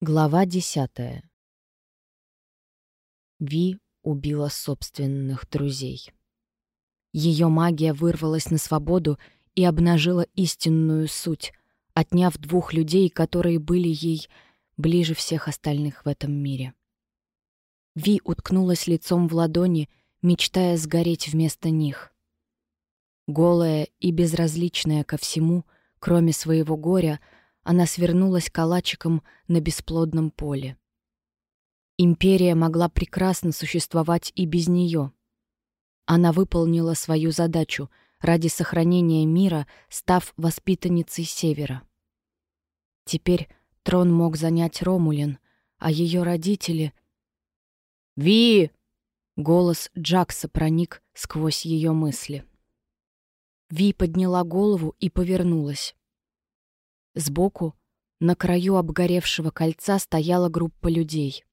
Глава десятая. Ви убила собственных друзей. Ее магия вырвалась на свободу и обнажила истинную суть, отняв двух людей, которые были ей ближе всех остальных в этом мире. Ви уткнулась лицом в ладони, мечтая сгореть вместо них. Голая и безразличная ко всему, кроме своего горя, она свернулась калачиком на бесплодном поле. Империя могла прекрасно существовать и без нее. Она выполнила свою задачу ради сохранения мира, став воспитанницей Севера. Теперь трон мог занять Ромулин, а ее родители... «Ви!» — голос Джакса проник сквозь ее мысли. Ви подняла голову и повернулась. Сбоку, на краю обгоревшего кольца, стояла группа людей.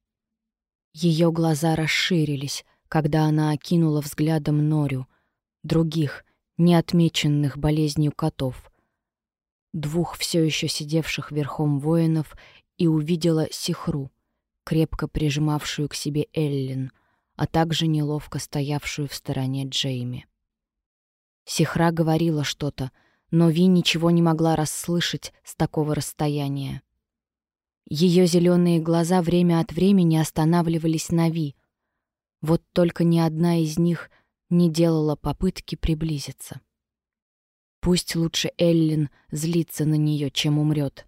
Ее глаза расширились, когда она окинула взглядом Норю, других, не отмеченных болезнью котов, двух все еще сидевших верхом воинов, и увидела Сихру, крепко прижимавшую к себе Эллен, а также неловко стоявшую в стороне Джейми. Сихра говорила что-то, но Ви ничего не могла расслышать с такого расстояния. Ее зеленые глаза время от времени останавливались на Ви. Вот только ни одна из них не делала попытки приблизиться. Пусть лучше Эллин злится на нее, чем умрет.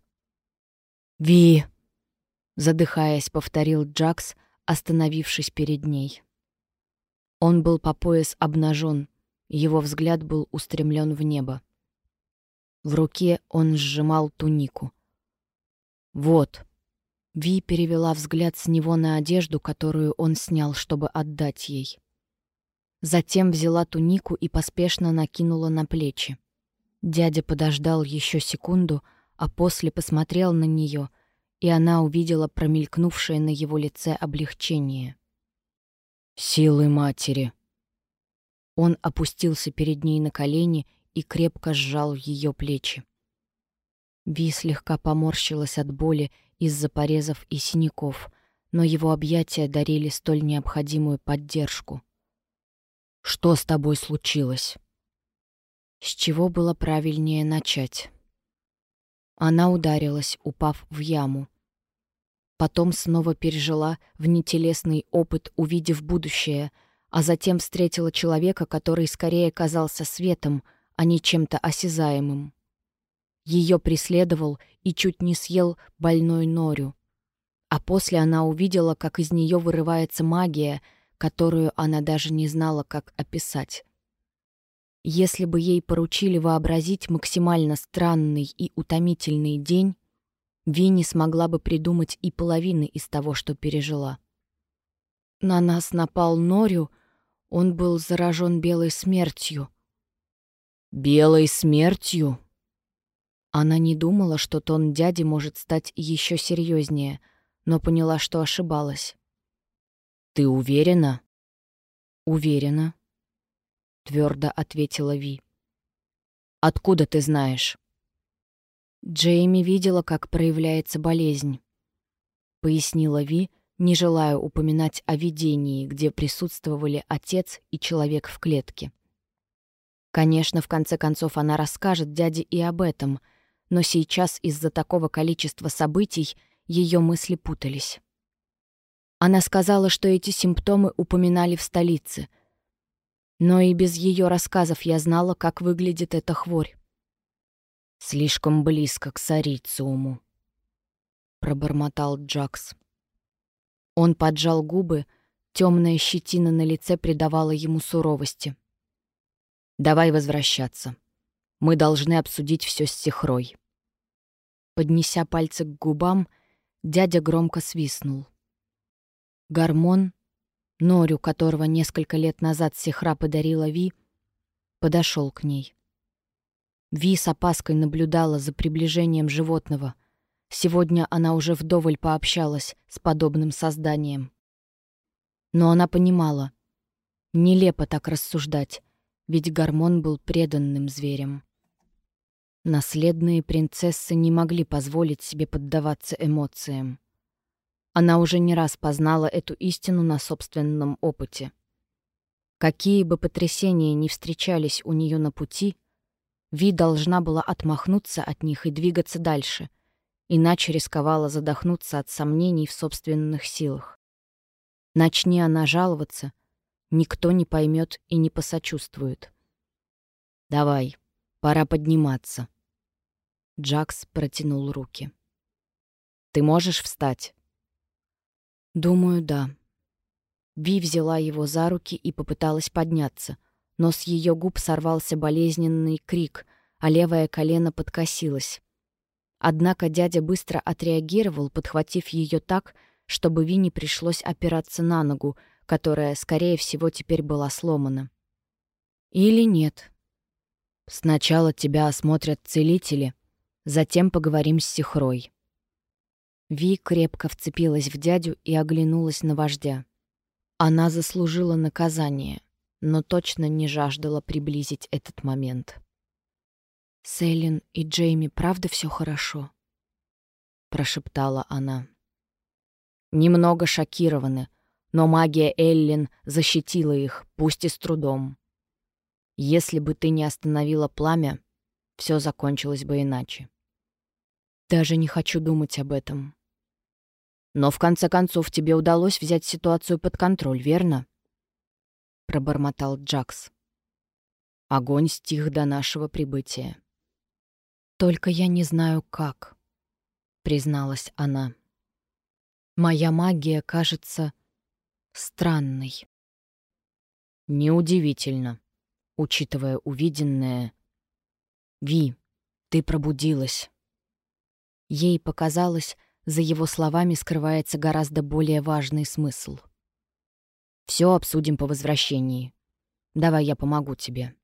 «Ви!» — задыхаясь, повторил Джакс, остановившись перед ней. Он был по пояс обнажен, его взгляд был устремлен в небо. В руке он сжимал тунику. «Вот». Ви перевела взгляд с него на одежду, которую он снял, чтобы отдать ей. Затем взяла тунику и поспешно накинула на плечи. Дядя подождал еще секунду, а после посмотрел на нее, и она увидела промелькнувшее на его лице облегчение. «Силы матери!» Он опустился перед ней на колени и крепко сжал ее плечи. Ви слегка поморщилась от боли из-за порезов и синяков, но его объятия дарили столь необходимую поддержку. «Что с тобой случилось?» С чего было правильнее начать? Она ударилась, упав в яму. Потом снова пережила внетелесный опыт, увидев будущее, а затем встретила человека, который скорее казался светом — а не чем-то осязаемым. Ее преследовал и чуть не съел больной Норю. А после она увидела, как из нее вырывается магия, которую она даже не знала, как описать. Если бы ей поручили вообразить максимально странный и утомительный день, Винни смогла бы придумать и половины из того, что пережила. На нас напал Норю, он был заражен белой смертью — «Белой смертью?» Она не думала, что тон дяди может стать еще серьезнее, но поняла, что ошибалась. «Ты уверена?» «Уверена», — твердо ответила Ви. «Откуда ты знаешь?» Джейми видела, как проявляется болезнь. Пояснила Ви, не желая упоминать о видении, где присутствовали отец и человек в клетке. Конечно, в конце концов она расскажет дяде и об этом, но сейчас из-за такого количества событий ее мысли путались. Она сказала, что эти симптомы упоминали в столице. Но и без ее рассказов я знала, как выглядит эта хворь. «Слишком близко к Сарициуму», — пробормотал Джакс. Он поджал губы, темная щетина на лице придавала ему суровости. Давай возвращаться. Мы должны обсудить все с Сихрой. Поднеся пальцы к губам, дядя громко свистнул. Гормон, Норю, которого несколько лет назад Сихра подарила Ви, подошел к ней. Ви с опаской наблюдала за приближением животного. Сегодня она уже вдоволь пообщалась с подобным созданием. Но она понимала, нелепо так рассуждать, ведь Гормон был преданным зверем. Наследные принцессы не могли позволить себе поддаваться эмоциям. Она уже не раз познала эту истину на собственном опыте. Какие бы потрясения ни встречались у нее на пути, Ви должна была отмахнуться от них и двигаться дальше, иначе рисковала задохнуться от сомнений в собственных силах. Начни она жаловаться, никто не поймет и не посочувствует. «Давай, пора подниматься». Джакс протянул руки. «Ты можешь встать?» «Думаю, да». Ви взяла его за руки и попыталась подняться, но с ее губ сорвался болезненный крик, а левое колено подкосилось. Однако дядя быстро отреагировал, подхватив ее так, чтобы Ви не пришлось опираться на ногу, которая, скорее всего, теперь была сломана. Или нет. Сначала тебя осмотрят целители, затем поговорим с Сихрой. Ви крепко вцепилась в дядю и оглянулась на вождя. Она заслужила наказание, но точно не жаждала приблизить этот момент. «С и Джейми правда все хорошо?» — прошептала она. Немного шокированы, но магия Эллен защитила их, пусть и с трудом. Если бы ты не остановила пламя, все закончилось бы иначе. Даже не хочу думать об этом. Но в конце концов тебе удалось взять ситуацию под контроль, верно? Пробормотал Джакс. Огонь стих до нашего прибытия. Только я не знаю, как, призналась она. Моя магия кажется странной. Неудивительно, учитывая увиденное. Ви, ты пробудилась. Ей показалось, за его словами скрывается гораздо более важный смысл. Все обсудим по возвращении. Давай я помогу тебе.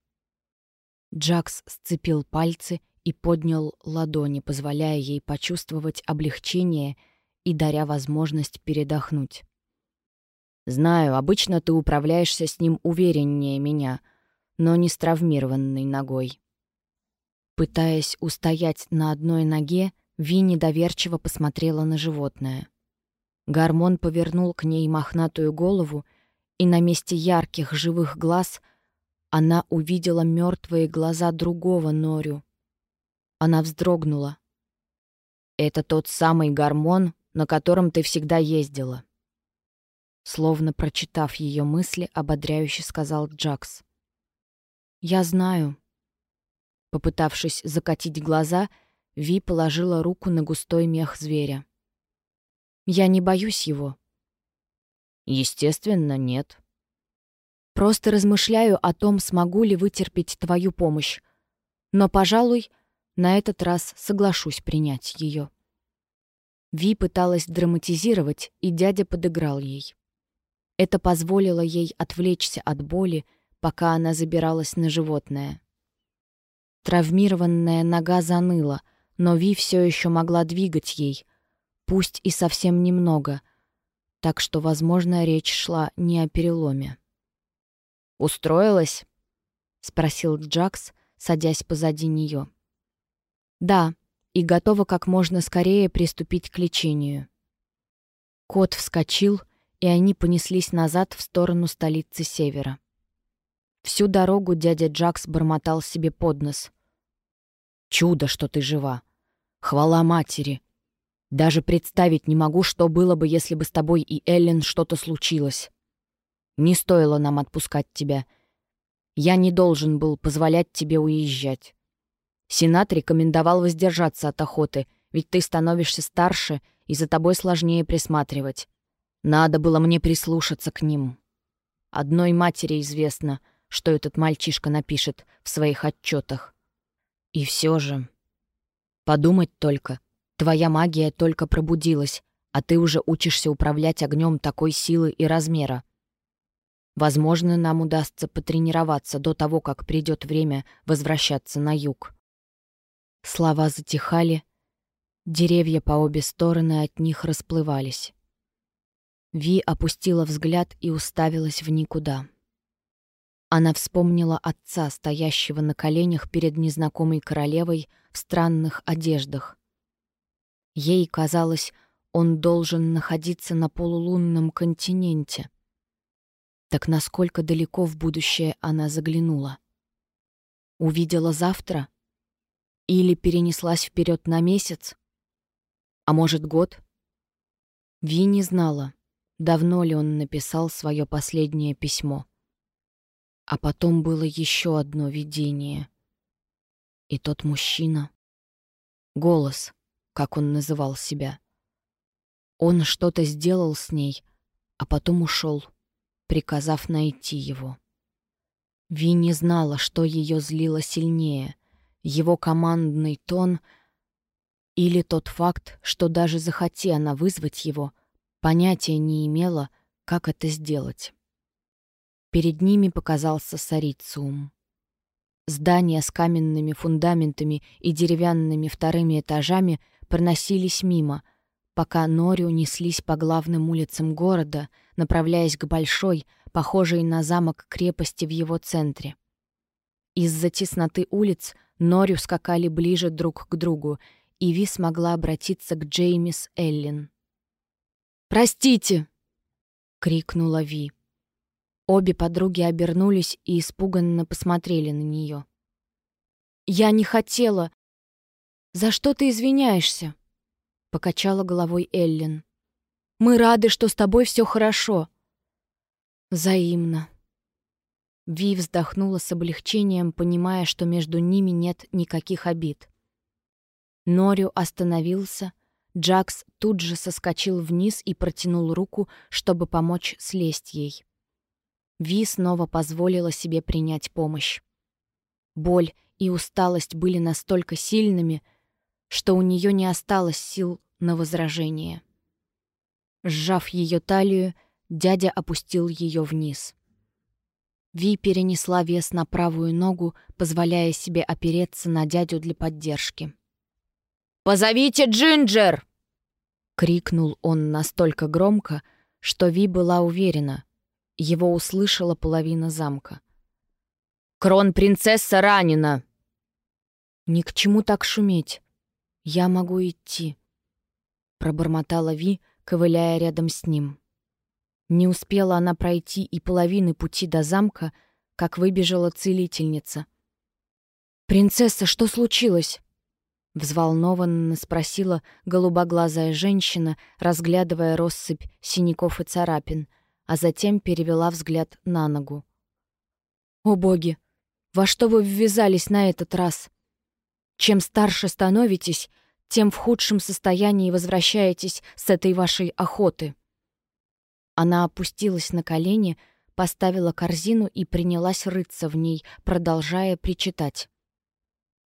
Джакс сцепил пальцы и поднял ладони, позволяя ей почувствовать облегчение и даря возможность передохнуть. «Знаю, обычно ты управляешься с ним увереннее меня, но не с травмированной ногой». Пытаясь устоять на одной ноге, Ви недоверчиво посмотрела на животное. Гармон повернул к ней мохнатую голову, и на месте ярких живых глаз она увидела мертвые глаза другого Норю. Она вздрогнула. «Это тот самый гармон, на котором ты всегда ездила». Словно прочитав ее мысли, ободряюще сказал Джакс. «Я знаю». Попытавшись закатить глаза, — Ви положила руку на густой мех зверя. «Я не боюсь его». «Естественно, нет». «Просто размышляю о том, смогу ли вытерпеть твою помощь. Но, пожалуй, на этот раз соглашусь принять ее». Ви пыталась драматизировать, и дядя подыграл ей. Это позволило ей отвлечься от боли, пока она забиралась на животное. Травмированная нога заныла — но Ви все еще могла двигать ей, пусть и совсем немного, так что, возможно, речь шла не о переломе. «Устроилась?» — спросил Джакс, садясь позади нее. «Да, и готова как можно скорее приступить к лечению». Кот вскочил, и они понеслись назад в сторону столицы Севера. Всю дорогу дядя Джакс бормотал себе под нос — Чудо, что ты жива. Хвала матери. Даже представить не могу, что было бы, если бы с тобой и Эллен что-то случилось. Не стоило нам отпускать тебя. Я не должен был позволять тебе уезжать. Сенат рекомендовал воздержаться от охоты, ведь ты становишься старше, и за тобой сложнее присматривать. Надо было мне прислушаться к ним. Одной матери известно, что этот мальчишка напишет в своих отчетах. И все же... Подумать только, твоя магия только пробудилась, а ты уже учишься управлять огнем такой силы и размера. Возможно, нам удастся потренироваться до того, как придет время возвращаться на юг. Слова затихали, деревья по обе стороны от них расплывались. Ви опустила взгляд и уставилась в никуда. Она вспомнила отца, стоящего на коленях перед незнакомой королевой в странных одеждах. Ей казалось, он должен находиться на полулунном континенте. Так насколько далеко в будущее она заглянула? Увидела завтра? Или перенеслась вперед на месяц? А может, год? Ви не знала, давно ли он написал свое последнее письмо. А потом было еще одно видение. И тот мужчина... Голос, как он называл себя. Он что-то сделал с ней, а потом ушел приказав найти его. Ви не знала, что ее злило сильнее — его командный тон или тот факт, что даже захоти она вызвать его, понятия не имела, как это сделать. Перед ними показался Сарициум. Здания с каменными фундаментами и деревянными вторыми этажами проносились мимо, пока Нори унеслись по главным улицам города, направляясь к большой, похожей на замок крепости в его центре. Из-за тесноты улиц Нори скакали ближе друг к другу, и Ви смогла обратиться к Джеймис Эллин. «Простите!» — крикнула Ви. Обе подруги обернулись и испуганно посмотрели на нее. «Я не хотела. За что ты извиняешься?» покачала головой Эллен. Мы рады, что с тобой все хорошо. Взаимно. Ви вздохнула с облегчением, понимая, что между ними нет никаких обид. Норю остановился. Джакс тут же соскочил вниз и протянул руку, чтобы помочь слезть ей. Ви снова позволила себе принять помощь. Боль и усталость были настолько сильными, что у нее не осталось сил на возражение. Сжав ее талию, дядя опустил ее вниз. Ви перенесла вес на правую ногу, позволяя себе опереться на дядю для поддержки. «Позовите Джинджер!» — крикнул он настолько громко, что Ви была уверена. Его услышала половина замка. «Крон-принцесса ранена!» «Ни к чему так шуметь. «Я могу идти», — пробормотала Ви, ковыляя рядом с ним. Не успела она пройти и половины пути до замка, как выбежала целительница. «Принцесса, что случилось?» — взволнованно спросила голубоглазая женщина, разглядывая россыпь синяков и царапин, а затем перевела взгляд на ногу. «О боги! Во что вы ввязались на этот раз?» Чем старше становитесь, тем в худшем состоянии возвращаетесь с этой вашей охоты. Она опустилась на колени, поставила корзину и принялась рыться в ней, продолжая причитать.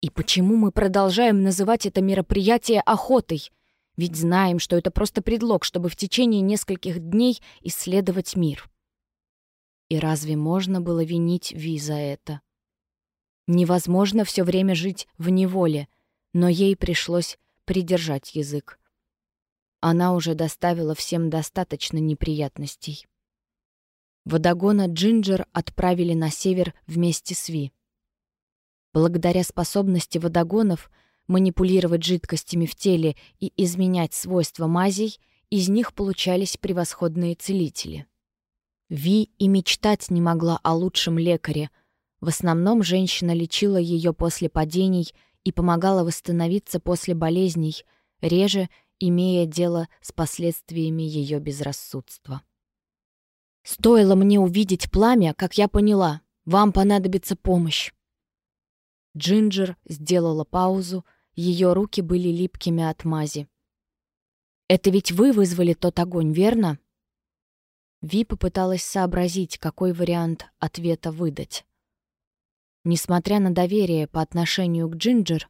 «И почему мы продолжаем называть это мероприятие охотой? Ведь знаем, что это просто предлог, чтобы в течение нескольких дней исследовать мир». И разве можно было винить Ви за это? Невозможно все время жить в неволе, но ей пришлось придержать язык. Она уже доставила всем достаточно неприятностей. Водогона Джинджер отправили на север вместе с Ви. Благодаря способности водогонов манипулировать жидкостями в теле и изменять свойства мазей, из них получались превосходные целители. Ви и мечтать не могла о лучшем лекаре, в основном женщина лечила ее после падений и помогала восстановиться после болезней, реже имея дело с последствиями ее безрассудства. «Стоило мне увидеть пламя, как я поняла, вам понадобится помощь». Джинджер сделала паузу, ее руки были липкими от мази. «Это ведь вы вызвали тот огонь, верно?» Ви попыталась сообразить, какой вариант ответа выдать. Несмотря на доверие по отношению к Джинджер,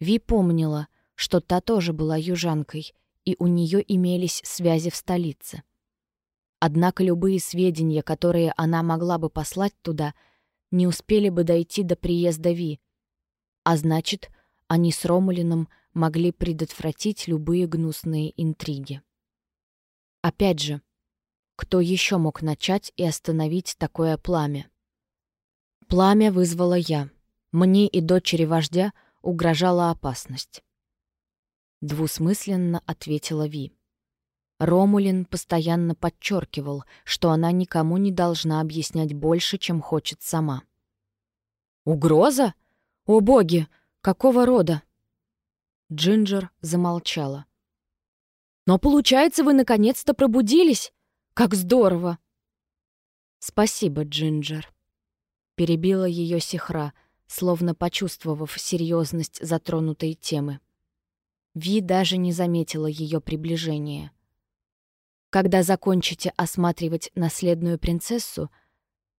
Ви помнила, что та тоже была южанкой, и у нее имелись связи в столице. Однако любые сведения, которые она могла бы послать туда, не успели бы дойти до приезда Ви. А значит, они с Ромулином могли предотвратить любые гнусные интриги. Опять же, кто еще мог начать и остановить такое пламя? Пламя вызвала я. Мне и дочери вождя угрожала опасность. Двусмысленно ответила Ви. Ромулин постоянно подчеркивал, что она никому не должна объяснять больше, чем хочет сама. «Угроза? О боги! Какого рода?» Джинджер замолчала. «Но получается, вы наконец-то пробудились? Как здорово!» «Спасибо, Джинджер», — перебила ее Сихра, словно почувствовав серьезность затронутой темы. Ви даже не заметила ее приближения. «Когда закончите осматривать наследную принцессу,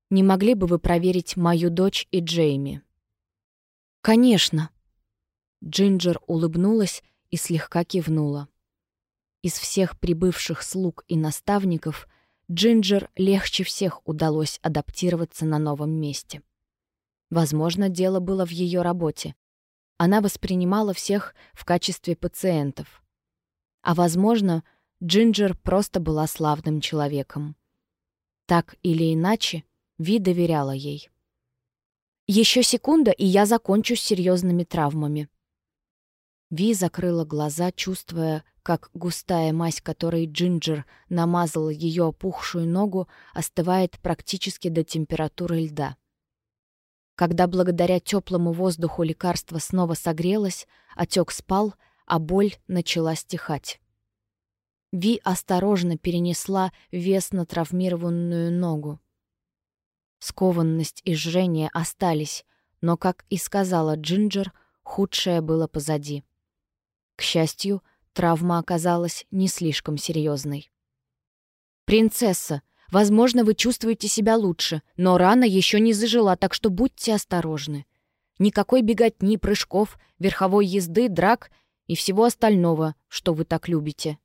не могли бы вы проверить мою дочь и Джейми?» «Конечно!» Джинджер улыбнулась и слегка кивнула. Из всех прибывших слуг и наставников Джинджер легче всех удалось адаптироваться на новом месте. Возможно, дело было в ее работе. Она воспринимала всех в качестве пациентов. А возможно, Джинджер просто была славным человеком. Так или иначе, Ви доверяла ей. Еще секунда, и я закончу с серьезными травмами. Ви закрыла глаза, чувствуя, как густая мазь, которой Джинджер намазала ее опухшую ногу, остывает практически до температуры льда. Когда благодаря теплому воздуху лекарство снова согрелось, отек спал, а боль начала стихать. Ви осторожно перенесла вес на травмированную ногу. Скованность и жжение остались, но, как и сказала Джинджер, худшее было позади. К счастью, травма оказалась не слишком серьезной. «Принцесса, Возможно, вы чувствуете себя лучше, но рана еще не зажила, так что будьте осторожны. Никакой беготни, прыжков, верховой езды, драк и всего остального, что вы так любите.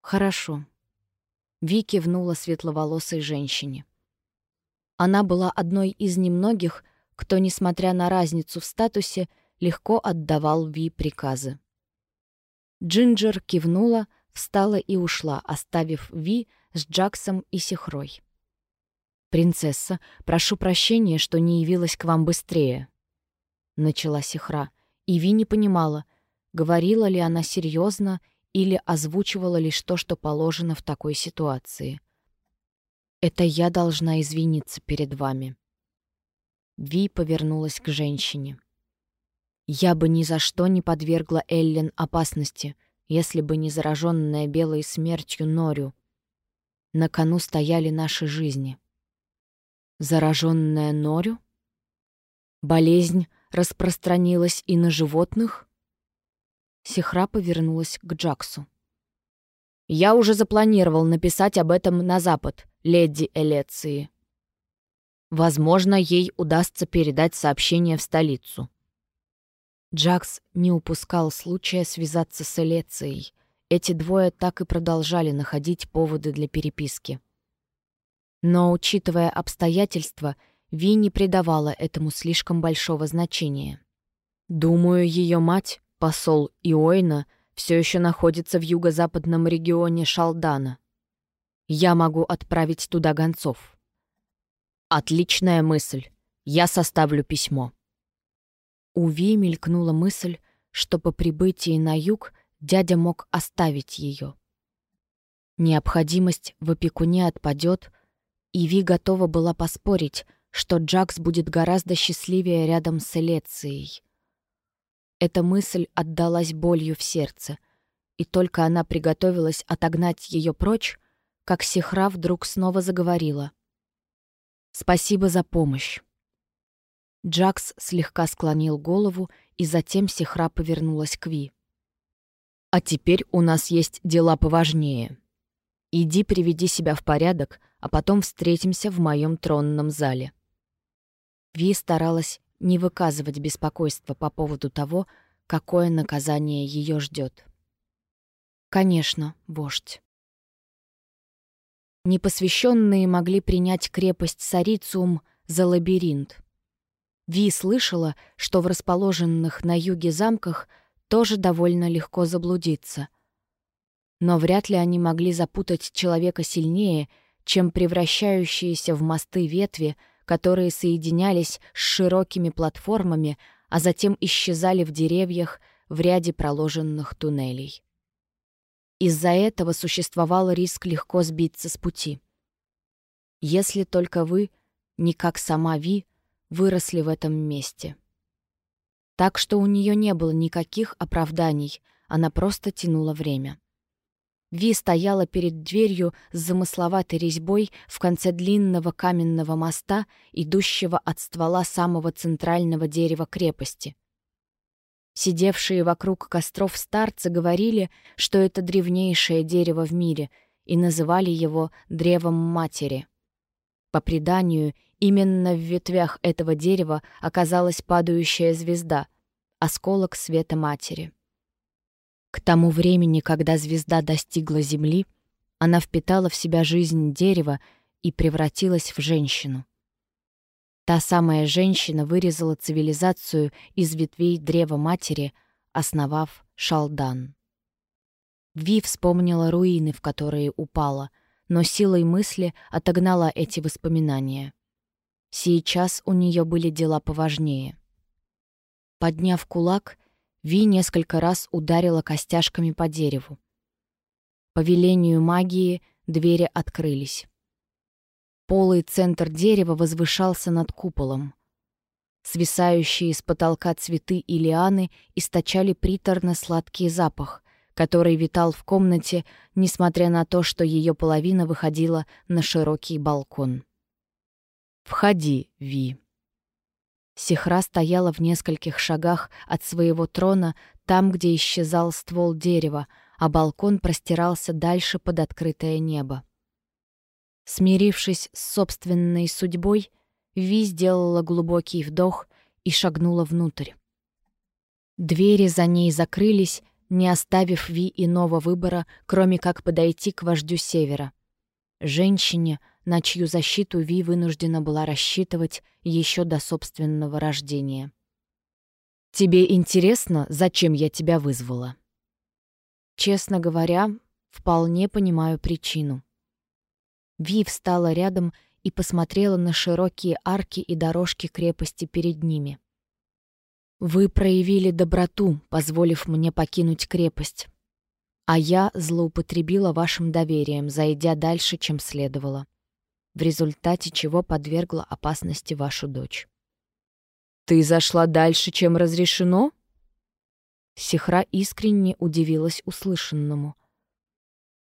Хорошо. Ви кивнула светловолосой женщине. Она была одной из немногих, кто, несмотря на разницу в статусе, легко отдавал Ви приказы. Джинджер кивнула, встала и ушла, оставив Ви с Джаксом и Сихрой. «Принцесса, прошу прощения, что не явилась к вам быстрее», — начала Сихра, и Ви не понимала, говорила ли она серьезно или озвучивала лишь то, что положено в такой ситуации. «Это я должна извиниться перед вами». Ви повернулась к женщине. «Я бы ни за что не подвергла Эллен опасности, если бы не зараженная белой смертью Норю, на кону стояли наши жизни. Зараженная норю? Болезнь распространилась и на животных? Сихра повернулась к Джаксу. «Я уже запланировал написать об этом на Запад, леди Элеции. Возможно, ей удастся передать сообщение в столицу». Джакс не упускал случая связаться с Элецией — эти двое так и продолжали находить поводы для переписки. Но, учитывая обстоятельства, Ви не придавала этому слишком большого значения. Думаю, ее мать, посол Иойна, все еще находится в юго-западном регионе Шалдана. Я могу отправить туда гонцов. Отличная мысль. Я составлю письмо. У Ви мелькнула мысль, что по прибытии на юг дядя мог оставить ее. Необходимость в опекуне отпадет, и Ви готова была поспорить, что Джакс будет гораздо счастливее рядом с Элецией. Эта мысль отдалась болью в сердце, и только она приготовилась отогнать ее прочь, как Сихра вдруг снова заговорила. «Спасибо за помощь». Джакс слегка склонил голову, и затем Сихра повернулась к Ви. А теперь у нас есть дела поважнее. Иди приведи себя в порядок, а потом встретимся в моем тронном зале». Ви старалась не выказывать беспокойства по поводу того, какое наказание ее ждет. «Конечно, вождь». Непосвященные могли принять крепость Сарициум за лабиринт. Ви слышала, что в расположенных на юге замках — тоже довольно легко заблудиться. Но вряд ли они могли запутать человека сильнее, чем превращающиеся в мосты ветви, которые соединялись с широкими платформами, а затем исчезали в деревьях в ряде проложенных туннелей. Из-за этого существовал риск легко сбиться с пути. Если только вы, не как сама Ви, выросли в этом месте. Так что у нее не было никаких оправданий, она просто тянула время. Ви стояла перед дверью с замысловатой резьбой в конце длинного каменного моста, идущего от ствола самого центрального дерева крепости. Сидевшие вокруг костров старцы говорили, что это древнейшее дерево в мире, и называли его «древом матери». По преданию, именно в ветвях этого дерева оказалась падающая звезда, осколок света матери. К тому времени, когда звезда достигла Земли, она впитала в себя жизнь дерева и превратилась в женщину. Та самая женщина вырезала цивилизацию из ветвей древа матери, основав Шалдан. Ви вспомнила руины, в которые упала, но силой мысли отогнала эти воспоминания. Сейчас у нее были дела поважнее. Подняв кулак, Ви несколько раз ударила костяшками по дереву. По велению магии двери открылись. Полый центр дерева возвышался над куполом. Свисающие с потолка цветы и лианы источали приторно-сладкий запах, который витал в комнате, несмотря на то, что ее половина выходила на широкий балкон. «Входи, Ви», Сихра стояла в нескольких шагах от своего трона, там, где исчезал ствол дерева, а балкон простирался дальше под открытое небо. Смирившись с собственной судьбой, Ви сделала глубокий вдох и шагнула внутрь. Двери за ней закрылись, не оставив Ви иного выбора, кроме как подойти к вождю Севера. Женщине — на чью защиту Ви вынуждена была рассчитывать еще до собственного рождения. «Тебе интересно, зачем я тебя вызвала?» Честно говоря, вполне понимаю причину. Ви встала рядом и посмотрела на широкие арки и дорожки крепости перед ними. «Вы проявили доброту, позволив мне покинуть крепость, а я злоупотребила вашим доверием, зайдя дальше, чем следовало в результате чего подвергла опасности вашу дочь. «Ты зашла дальше, чем разрешено?» Сихра искренне удивилась услышанному.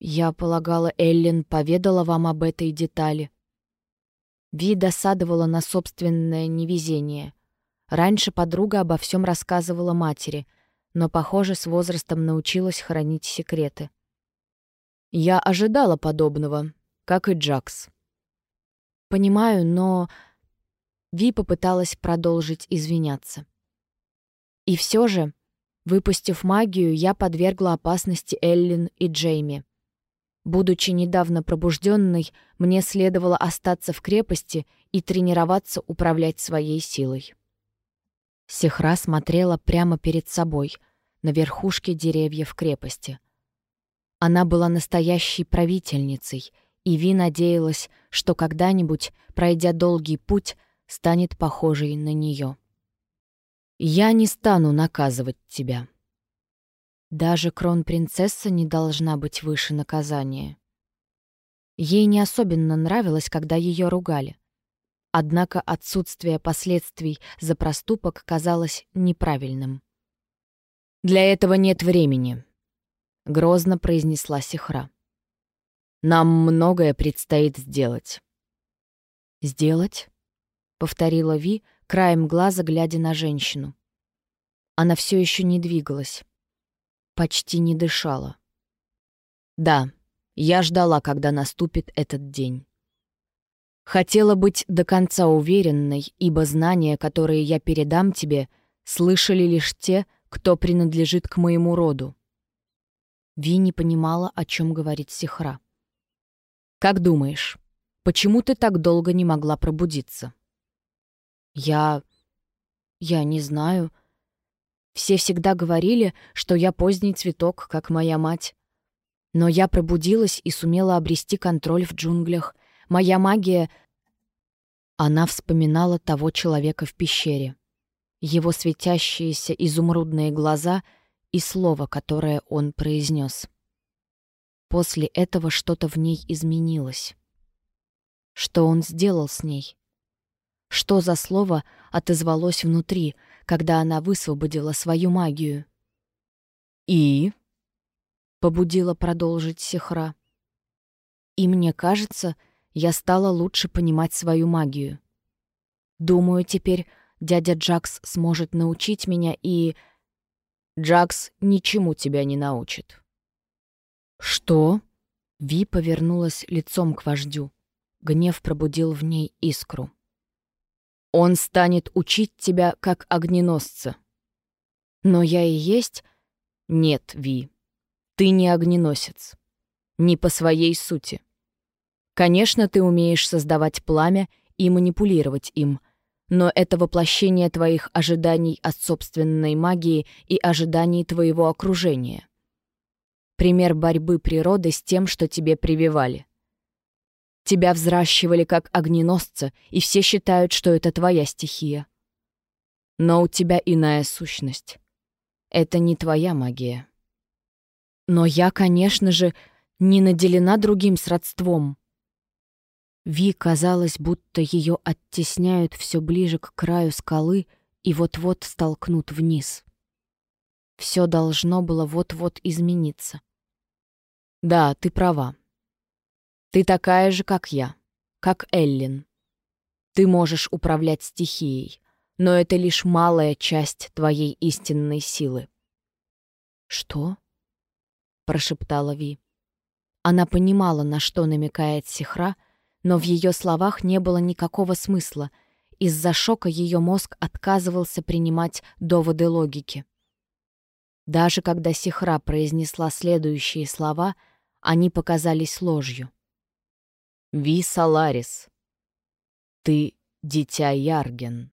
«Я полагала, Эллен поведала вам об этой детали». Ви досадовала на собственное невезение. Раньше подруга обо всем рассказывала матери, но, похоже, с возрастом научилась хранить секреты. «Я ожидала подобного, как и Джакс», Понимаю, но... Ви попыталась продолжить извиняться. И все же, выпустив магию, я подвергла опасности Эллин и Джейми. Будучи недавно пробужденной, мне следовало остаться в крепости и тренироваться управлять своей силой. Сехра смотрела прямо перед собой, на верхушке деревьев крепости. Она была настоящей правительницей — и Ви надеялась, что когда-нибудь, пройдя долгий путь, станет похожей на нее. «Я не стану наказывать тебя». Даже кронпринцесса не должна быть выше наказания. Ей не особенно нравилось, когда ее ругали. Однако отсутствие последствий за проступок казалось неправильным. «Для этого нет времени», — грозно произнесла Сихра. Нам многое предстоит сделать». «Сделать?» — повторила Ви, краем глаза глядя на женщину. Она все еще не двигалась. Почти не дышала. «Да, я ждала, когда наступит этот день. Хотела быть до конца уверенной, ибо знания, которые я передам тебе, слышали лишь те, кто принадлежит к моему роду». Ви не понимала, о чем говорит Сихра. Как думаешь, почему ты так долго не могла пробудиться? Я... я не знаю. Все всегда говорили, что я поздний цветок, как моя мать. Но я пробудилась и сумела обрести контроль в джунглях. Моя магия... Она вспоминала того человека в пещере. Его светящиеся изумрудные глаза и слово, которое он произнес. После этого что-то в ней изменилось. Что он сделал с ней? Что за слово отозвалось внутри, когда она высвободила свою магию? «И?» — побудила продолжить Сихра. «И мне кажется, я стала лучше понимать свою магию. Думаю, теперь дядя Джакс сможет научить меня и...» «Джакс ничему тебя не научит». «Что?» Ви повернулась лицом к вождю. Гнев пробудил в ней искру. Он станет учить тебя как огненосца. Но я и есть... Нет, Ви. Ты не огненосец. Не по своей сути. Конечно, ты умеешь создавать пламя и манипулировать им, но это воплощение твоих ожиданий от собственной магии и ожиданий твоего окружения. Пример борьбы природы с тем, что тебе прививали. Тебя взращивали как огненосца, и все считают, что это твоя стихия. Но у тебя иная сущность. Это не твоя магия. Но я, конечно же, не наделена другим сродством. Ви казалось, будто ее оттесняют все ближе к краю скалы и вот-вот столкнут вниз. Все должно было вот-вот измениться. Да, ты права. Ты такая же, как я, как Эллин. Ты можешь управлять стихией, но это лишь малая часть твоей истинной силы. «Что?» — прошептала Ви. Она понимала, на что намекает Сихра, но в ее словах не было никакого смысла. Из-за шока ее мозг отказывался принимать доводы логики. Даже когда Сихра произнесла следующие слова, они показались ложью. Ви Саларис. Ты — дитя Ярген.